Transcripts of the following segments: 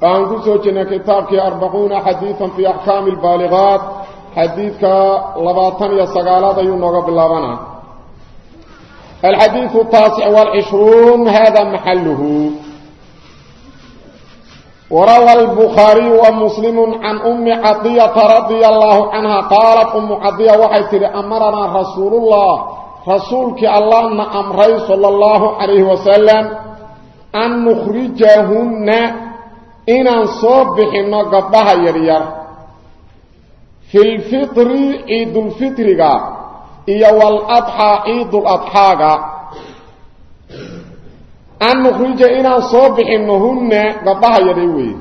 waxaan ku soo jirnay kitaabkii arbacuuna xadiidan fii axkaami albaaligaat xadiidka labaatan iyo sagaalaad ayuu nooga bilaabanaa alxadiidu taasic waalcishruun hada maxaluhu warawa albukhaariyu wa muslimu can ummi cadiyata radia allaahu canha qaalat ummu cadiya waxay tidhi amaranaa rasuulullah rasuulkii allahna amray sala allahu calayhi wasalam an nukhrijahunna inaan soo bixinno gabdhaha yaryar. Filfitri ciidulfitriga iyo waladxaa ciiduladxaaga an nukrija inaan soo bixinno hunna gabdhaha yaryar weeye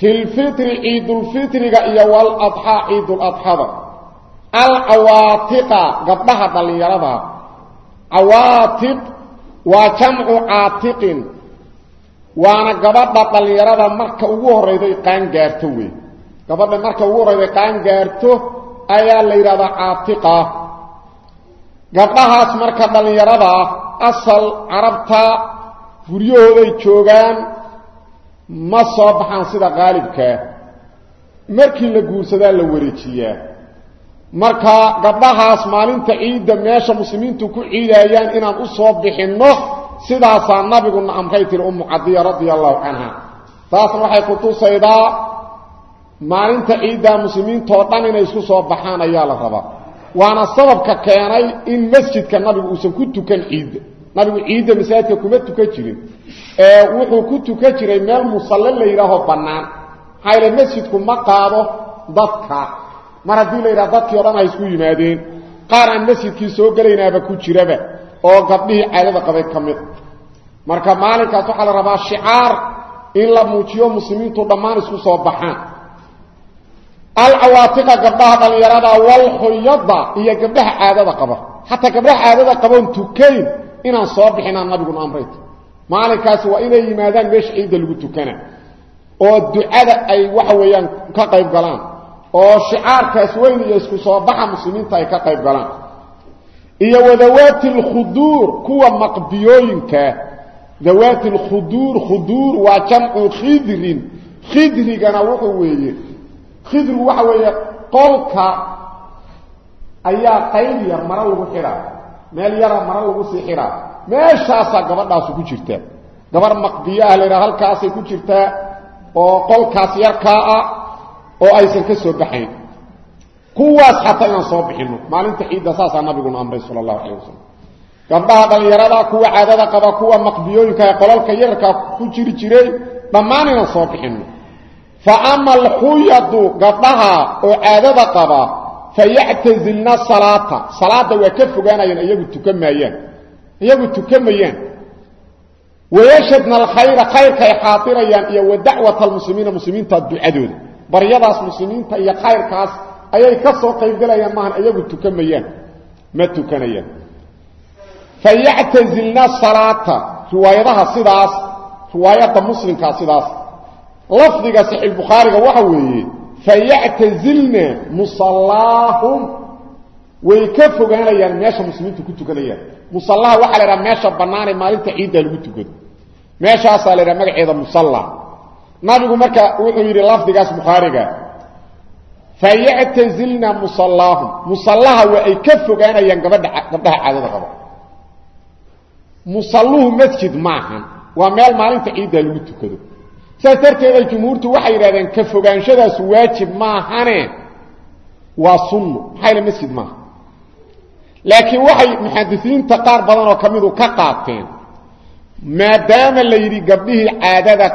filfitri ciidulfitriga iyo waladxaa ciiduladxada alcawaatiqa gabdhaha dhallinyarada. Cawaatiq waa jamcu caatiqin waana gabadha dhallinyarada marka ugu horrayday qaangaarto wey gabadha marka ugu horrayday qaangaarto ayaa la yidhahdaa caatiqa gabdhahaas marka dhallinyarada ah asal carabta guryahooday joogaan ma soo baxaan sida qaalibkaa markii la guursadaa la wareejiyaa. Marka gabdhahaas maalinta ciidda meesha muslimiintu ku ciidaayaan inaan u soo bixinno sidaasaa nabiguna amray tiri ummu cadiya radia allahu canha taasna waxay kutusaydaa maalinta ciiddaa muslimiintoo dhan inay isku soo baxaan ayaa la rabaa. Waana sababka keenay in masjidka nabigu uusan ku tukan ciidda nabigu ciidda masaajidka kuma tukan jirin. Ee wuxuu ku tukan jiray meel musalle la yidhaaho bannaan. Maxaa yaele masjidku ma qaado dadka. Mar haddii la yidhaha dadkii o dhan ay isku yimaadeen qaar aan masjidkii soo gelaynaaba ku jiraba oo gabdhihii caadada qabay ka mid. Marka maalinkaas waxaa la rabaa shicaar in la muujiyo muslimiintu dhammaan isku soo baxaan. Alcawaatiqa gabdhaha dhallinyarada walxuyada iyo gabdhaha caadada qaba. Xataa gabdhaha caadada qaboon tukayn inaan soo bixinaa nabiguna amrayt maalinkaasi waa inay yimaadaan meesha ciidda lagu tukana oo ducada ay waxa weeyaan ka qayb galaan oo shicaarkaas weyn iyo isku soo baxa muslimiinta ay ka qayb galaan iyo wadawaati lkhuduur kuwa maqbiyooyinka. Dawaati lkhuduur khuduur waa jamcu khidrin. Khidrigana wuxuu weeye khidrigu waxa weeye qolka ayaa qayb yar maro lagu xidhaa meel yara maro lagu sii xidhaa meeshaasaa gabadhaasu ku jirtaa gabarh maqbiyo ah la yidhaha halkaasay ku jirtaa oo qolkaas yarkaa ah oo aysan ka soo baxayn kuwaas xataa inaan soo bixinno maalinta ciidda saasaa nabiguna amray sala allahu calayh wasalam gabdhaha dhallinyarada kuwa caadada qaba kuwa maqbiyooyinka ee qolalka yararkaa ku jiri jiray dhammaan inaan soo bixinno fa ama alxuyadu gabdhaha oo caadada qaba fayactazilna salaata. Salaada waa ka fogaanayaan iyagu tukan maayaan. Iyagu tukamayaan wayashadna alkhayra khayrka ay xaadirayaan iyo wa almuslimiina muslimiinta ducadooda. Baryadaas muslimiinta iyo khayrkaas ayay ka soo qaybgalayaan maahan iyagu tukamayaan ma tukanayaan. Fayactazilna salaata riwaayadaha sidaas riwaayadda muslimkaa sidaas. Lafdiga saxiixbukhaariga waxa weeye fayactazilna musallaahum way ka fogaanayaan meesha muslimiintu ku tukanayaan. Musallaha waxaa la idhaha meesha bannaanee maalinta ciiddaa lagu tukado. Meeshaasaa la idhaha magaceeda musalla. Nabigu marka wuxuu yidhi lafdigaas bukhaariga fayactazilna musallaahum musallaha waa ay ka fogaanayaan gabadha gabdhaha caadada qaba musalluhu masjid maahan. Waa meel maalinta ciiddaa lagu tukado. Saas darteeda jumhuurtu waxay yidhahdeen ka fogaanshadaas waajib maahane? Waa sunno. Maxaa masjid maaha. Laakiin waxay muxadisiinta qaar badan oo ka midu ka qaateen maadaama la yidhi gabdhihii caadada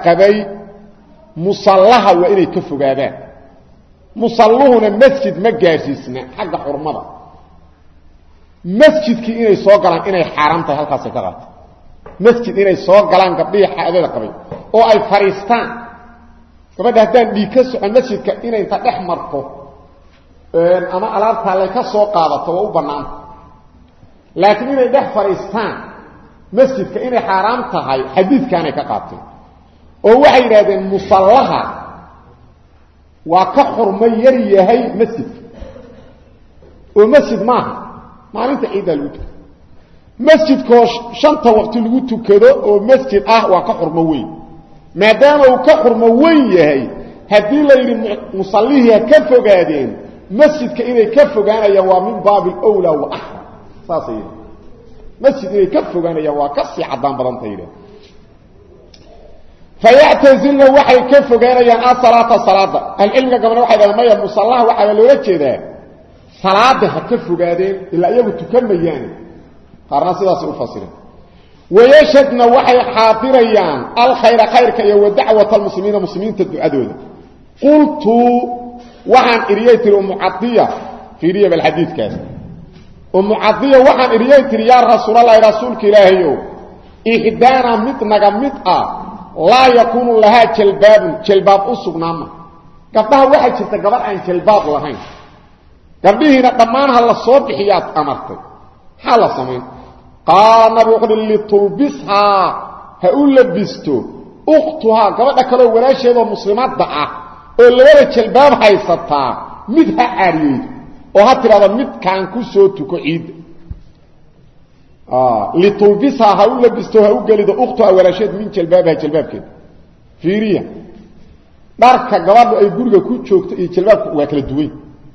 musalluhuna masjid ma gaadhsiisna xagga xurmada. Masjidkii inay soo galaan inay xaaraam tahay halkaasay ka qaatay masjid inay soo galaan gabdhihii caadada qabay oo ay fadhiistaan gabadha haddaan dhiig ka socon masjidka inay inta dhex marto ama alaabtaa lay ka soo qaadato waa u bannaanta laakiin inay dhex fadhiistaan masjidka inay xaaraam tahay xadiidkaanay ka qaateen. Oo waxay musallaha waa ka xurmo yar yahay masjidka oo masjid maaha maalinta ciiddaa lagu tukado masjidkoo shanta waqti lagu tukado oo masjid ah waa ka xurmo weyn. Maadaama uu ka xurmo weyn yahay haddii la yidhi musallihii ka fogaadeen masjidka inay ka fogaanayaan waa min baabi alwlaa wa axram saasay masjid inay ka fogaanayaan waa ka sii caddaan badanta yidhi fayactazilna waxay ka fogaanayaan asalaata salaada ahlucilmiga gabana waxay dhahaan maya musallaha waxaa loola jeedaa salaada ha ka fogaadeen ilaa iyagu tukan mayaane qaarna sidaasay u fasireen wayashhadna waxay xaadirayaan alkhayra khayrka iyo wadacwata almuslimiina muslimiinta ducadooda qultu waxaan iriyey tiri umucadiya fiiriya bal xadiidkaas umucadiya waxaan iriyey tiri yaa rasuulalahi rasuulka ilaahayow ixdaana mid naga mid ah laa yakuunu lahaa jalbaabun jalbaab u sugnaama. Gabdhaha waxaa jirta gabadh aan jalbaab lahayn. Gabdhihiina dhammaan ha la soo bixiyaad amartay. Maxaa la samayn qaala nabi wuxu uhi litulbishaa ha u labisto. Ukhtuhaa gabadha kaleoo walaasheedoo muslimadda ah oo labada jalbaab haysataa mid ha caariyeydo oo ha tidhahdo midkaan ku tuko ciidda litulbishaa ha u labisto ha u gelido ukhtuhaa walaasheed min jalbaabiha jalbaabkeeda fiiriya dharka gabadhu ay guriga ku joogto iyo jalbaabku waa kala duwan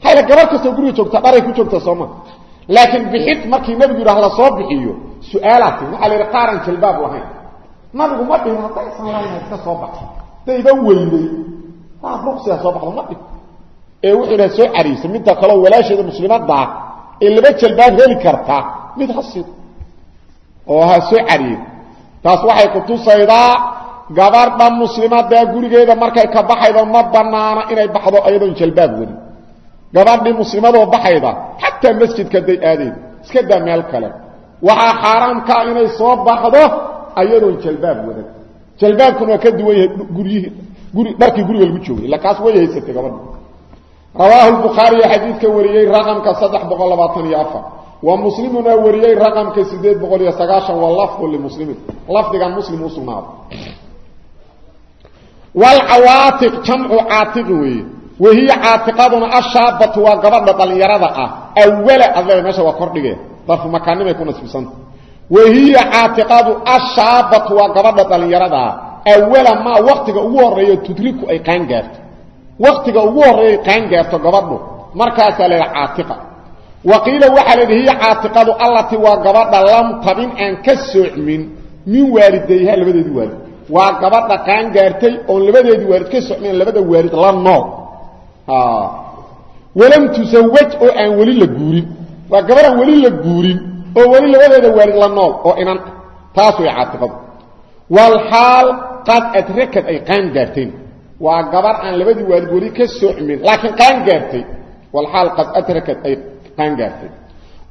hayla gabadh kastoo guriga joogta dharay ku joogta sooma laakiin bixid markii nabigu yidhaah la soo bixiyo su'aalaati waxaa la yidhi qaaran jalbaab lahayn nabigu ma dhihin haddaysan lahayn iska soo baxo dayba weynay waa ruqsiga soo baxdo ma dhihin ee wuxuu yidhaha soo cariisa midda kaleo walaasheeda muslimaddaa ee laba jalbaab heli karta mid oo soo cariye taas waxay kutusaydaa gabadha muslimaddaa gurigeeda markay ka baxaydo ma banaana inay baxdo ayadoon jalbaab wadin gabadhii muslimadoo baxayda xataa masjidka day aadeen iska daa meel kale. Waxaa xaaraamkaa inay soo baxdo ayadoon jalbaab wadan jalbaabkuna waa ka duwan yahay guryihii guri dharkii guriga lagu joogay illa kaas way haysatay gabadhi rawaahu lbukhaariyo xadiidka wariyey raqamka saddex boqol labaatan wa muslimuna wariyey raqamka sideed boqol iyo sagaashan wa lafdu limuslimin lafdigan muslim u sugnaado. Wlcawaatiq jamcu caatiqi weeye. Wahiya caatiqaduna ashaabatu waa gabadha dhallinyarada ah. Awala adle meesha waa kordhige. Darfu makaanimay ku nasbisanta. Wahiya caatiqadu ashaabatu waa gabadha dhallinyarada ah. Awala maa waktiga ugu horeeyo tudriku ay qaangaarto. Waktiga wa qiila waxaa la yidhi hiya caatiqadu allati waa gabadha lam tabin aan ka soocmin min waalidayha labadeedii waalid. Waa gabadha qaangaartay oon labadeedii waalid ka socmayn labada waalid la nool. Walam tusawaj oo aan weli la guurin. Waa gabadhaan weli la guurin oo weli labadeeda waalid la nool oo inan taas way caatiqadu. Walxaal qad adrakad ay qaan gaarteen. Waa gabar aan labadii waalid weli ka socmin laakiin qaan gaartay qaan gaartay.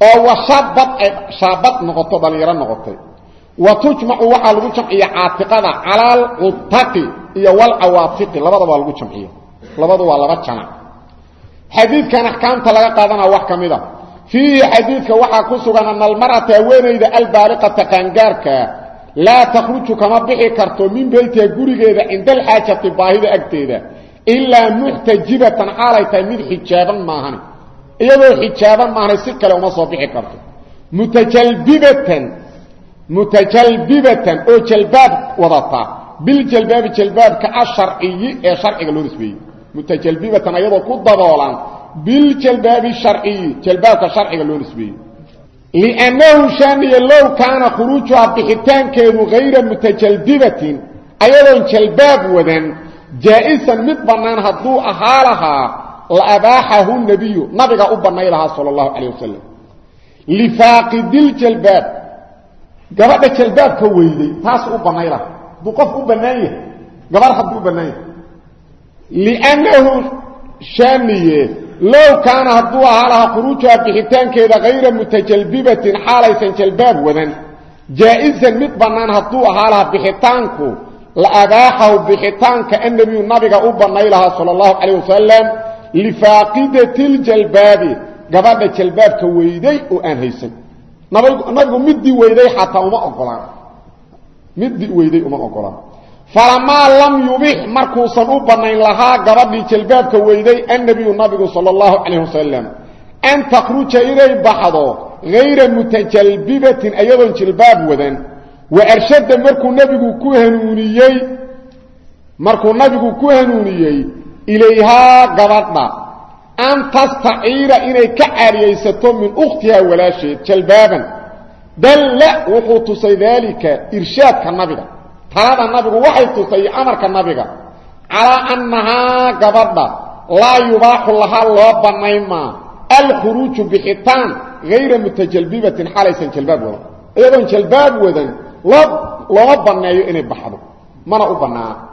Oo washabad ay shaabad noqoto dhallinyaro noqotay. Wa tujmacu waxaa lagu jamciya caatiqada cala alcutaqi iyo walcawaatiqi labadaba waa lagu jamciya. Labadu waa laba janac xadiidkan axkaamta laga qaadanaa wax ka mid a fiihi xadiidka ku sugan ana almar'ata haweenayda albaaliqata qaangaarka laa takhruju kama bixi karto min beytiha gurigeeda cinda alxaajati baahida agteeda ilaa muxtajibatan xaalay mid xijaaban maahane iyadoo xijaaban maahane si kale uma soo bixi karto. Mutajalbibatan mutajalbibatan oo jalbaab wadata. Biljalbaabi jalbaabka asharciyi ee sharciga loo nisbeeyey. Mutajalbibatan ayadoo ku daboolan biljalbaabi sharciyi jalbaabka sharciga loo nisbeeyey. Liannahu shaaniya low kaana khuruujuha bixitaankeedu hayra mutajalbibatin ayadoon jalbaab wadan jaa-isan mid bannaan hadduu ahaa lahaa la abaaxahu nabiyu nabiga u bannay lahaa sala allahu calayh wasalam lifaaqidiljalbaab gabadha jalbaabka weyday taas u bannay lahaa hadduu qof u bannaan yahay gabarh hadduu u bannaan yahay liannahu shaaniye low kaana hadduu ahaa lahaa khuruujuha bixitaankeeda hayra mutajalbibatin xaalaysan jalbaab wadan jaa-isan mid bannaan hadduu ahaa lahaa bixitaanku la abaaxahu bixitaanka annabiyu nabiga u bannay lahaa sala allahu calayh wasalam lifaaqidati ljalbaabi gabadha jalbaabka weyday oo aan haysan nabigu midii weyday xataa uma ogolaan midii weyday uma ogolaan falamaa lam yubix markuusan u bannayn lahaa gabadhii jalbaabka weyday annabiyu nabigu sala allahu calayh wasalam an takhruja inay baxdo hayra mutajalbibatin ayadoon jilbaab wadan wa arshada markuu nabigu ku hanuuniyey ilayhaa gabadha an tastaciira inay ka caariyaysato min ukhtihaa walaasheed jalbaaban dalla wuxuu tusay daalika irshaadka nabiga talada nabigu waxay tusay amarka nabiga calaa annahaa gabadha laa yubaaxu lahaa loo bannayn maa alkhuruuju bixitaan hayra mutajalbibatin xalaysan jalbaab wadan iyadoon jalbaab wadan loo looma banneeyo inay baxdo mana u bannaana